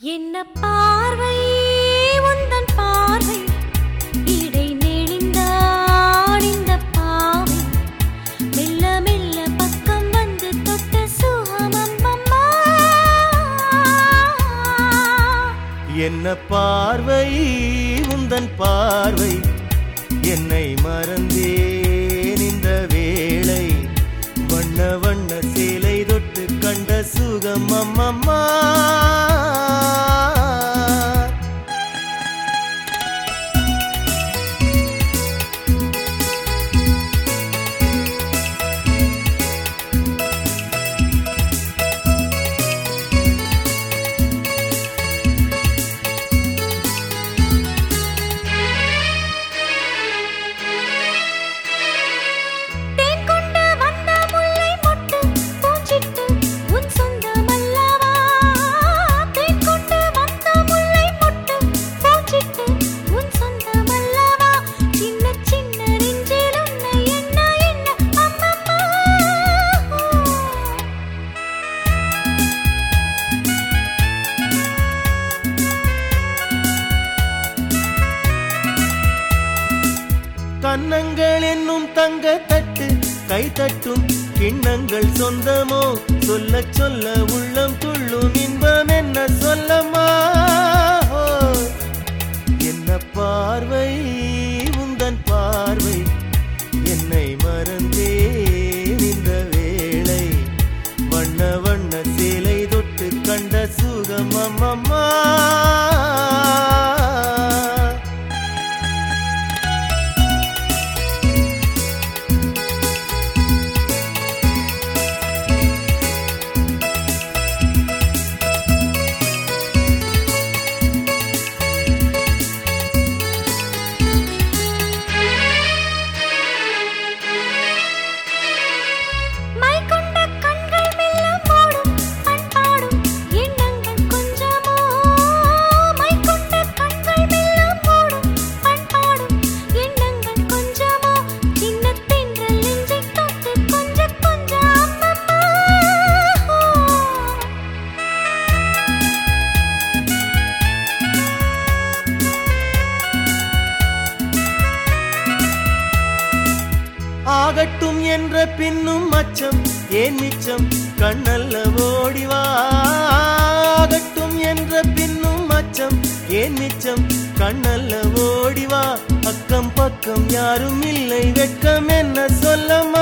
என்ன பார்வை? உந்தன் பார்வை. இடை நெளிந்தாள் பாவை. மெல்ல மெல்ல பக்கம் வந்து தொட்ட சுகம் என்ன பார்வை? உந்தன் பார்வை. என்னை மறந்தேன் இந்த வேளை. வண்ண வண்ண சேலை தொட்டு கண்ட சுகம் அம்மம்மா வண்ணங்கள் என்னும் தங்க தட்டு கை தட்டும் கிண்ணங்கள் சொந்தமோ? சொல்ல சொல்ல உள்ளம் துள்ளும் இன்பம் என்ன? சொல்லமா? ஆகட்டும் என்ற பின்னும் அச்சம் ஏன் மிச்சம்? கண்ணல்ல ஓடிவாகட்டும் என்ற பின்னும் அச்சம் ஏன் மிச்சம்? கண்ணல்ல ஓடிவா அக்கம் பக்கம் யாரும் இல்லை வெட்கம் என்ன சொல்லமா